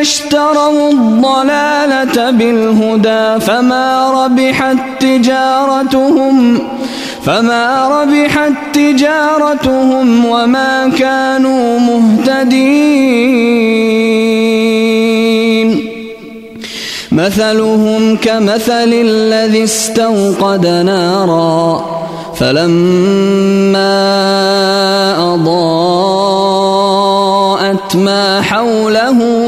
اشتروا الضلالة بالهدى فما ربحت تجارتهم فما ربحت تجارتهم وما كانوا مهتدين. مثلهم كمثل الذي استوقد نارا فلما أضاءت ما حوله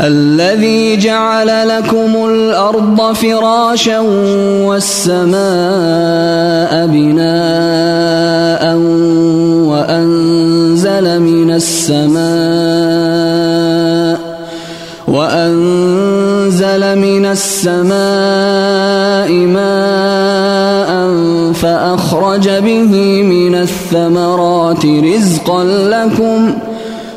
الذي جعل لكم الأرض فراشا والسماء بناء وأنزل من السماء وأنزل من السماء ماء فأخرج به من الثمرات رزقا لكم ۖ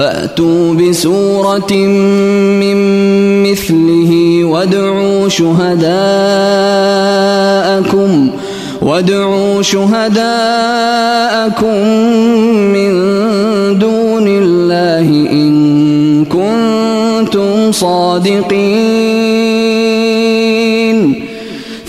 فأتوا بسورة من مثله وادعوا شهداءكم وادعوا شهداءكم من دون الله إن كنتم صادقين.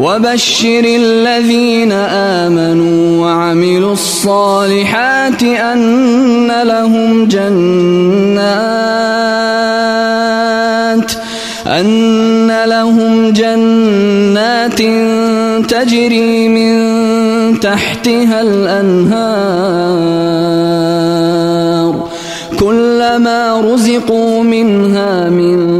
وبشر الذين آمنوا وعملوا الصالحات أن لهم جنات أن لهم جنات تجري من تحتها الأنهار. كلما رزقوا منها من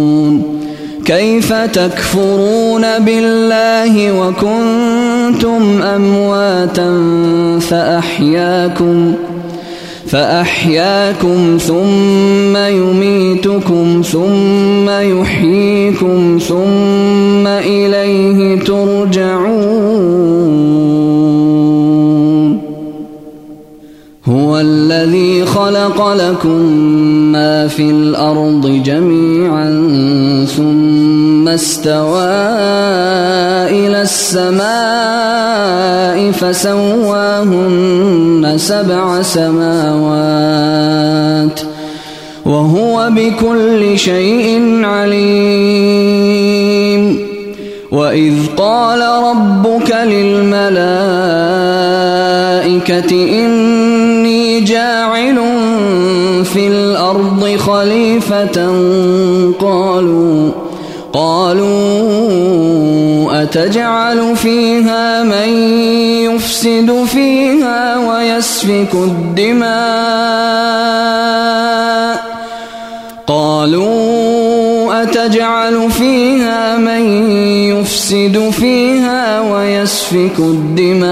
كيف تكفرون بالله وكنتم أمواتا فأحياكم ۖ فأحياكم ثم يميتكم ثم يحييكم ثم إليه ترجعون الذي خلق لكم ما في الأرض جميعا ثم استوى إلى السماء فسواهن سبع سماوات وهو بكل شيء عليم. وإذ قال ربك للملائكة إني جاعل في الأرض خليفة قالوا قالوا أتجعل فيها من يفسد فيها ويسفك الدماء قالوا أتجعل فيها من يفسد فيها ويسفك الدماء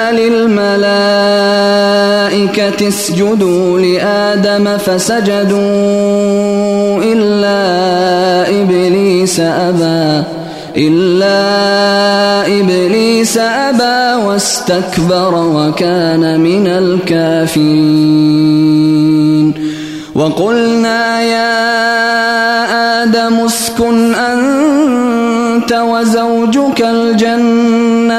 للملائكة اسجدوا لآدم فسجدوا إلا إبليس أبى إلا إبليس أبى واستكبر وكان من الكافرين. وقلنا يا آدم اسكن أنت وزوجك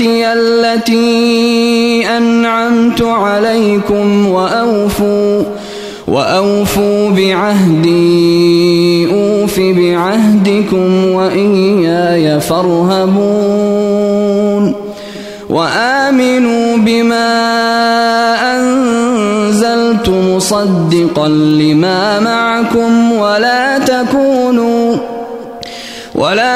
نعمتي التي أنعمت عليكم وأوفوا وأوفوا بعهدي أوف بعهدكم وإياي فارهبون وآمنوا بما أنزلت مصدقا لما معكم ولا تكونوا ولا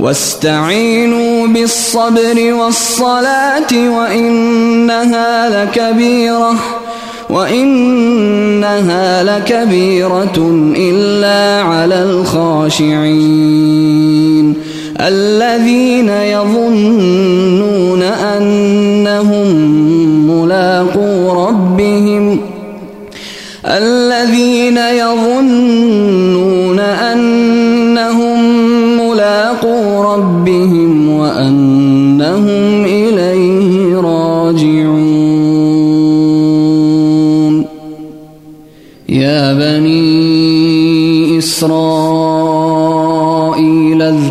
واستعينوا بالصبر والصلاة وإنها لكبيرة وإنها لكبيرة إلا على الخاشعين. الذين يظنون أنهم ملاقو ربهم الذين يظنون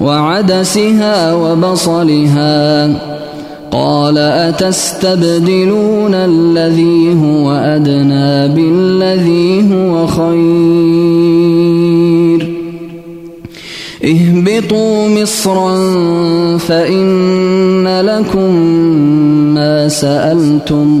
وعدسها وبصلها. قال أتستبدلون الذي هو أدنى بالذي هو خير؟ اهبطوا مصرا فإن لكم ما سألتم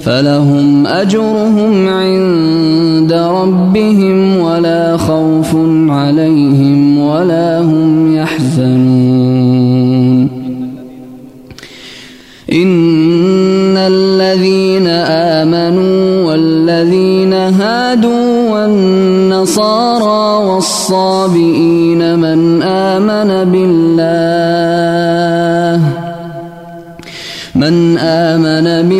فلهم أجرهم عند ربهم ولا خوف عليهم ولا هم يحزنون. إن الذين آمنوا والذين هادوا والنصارى والصابئين من آمن بالله من آمن بالله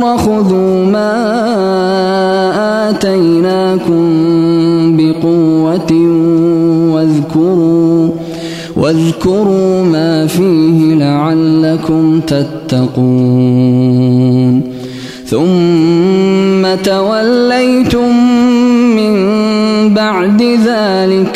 خذوا ما آتيناكم بقوة واذكروا واذكروا ما فيه لعلكم تتقون. ثم توليتم من بعد ذلك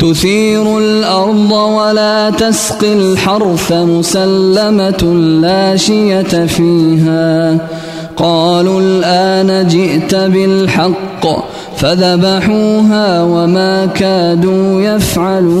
تثير الأرض ولا تسقي الحرث مسلمة لا شية فيها. قالوا الآن جئت بالحق فذبحوها وما كادوا يفعلون.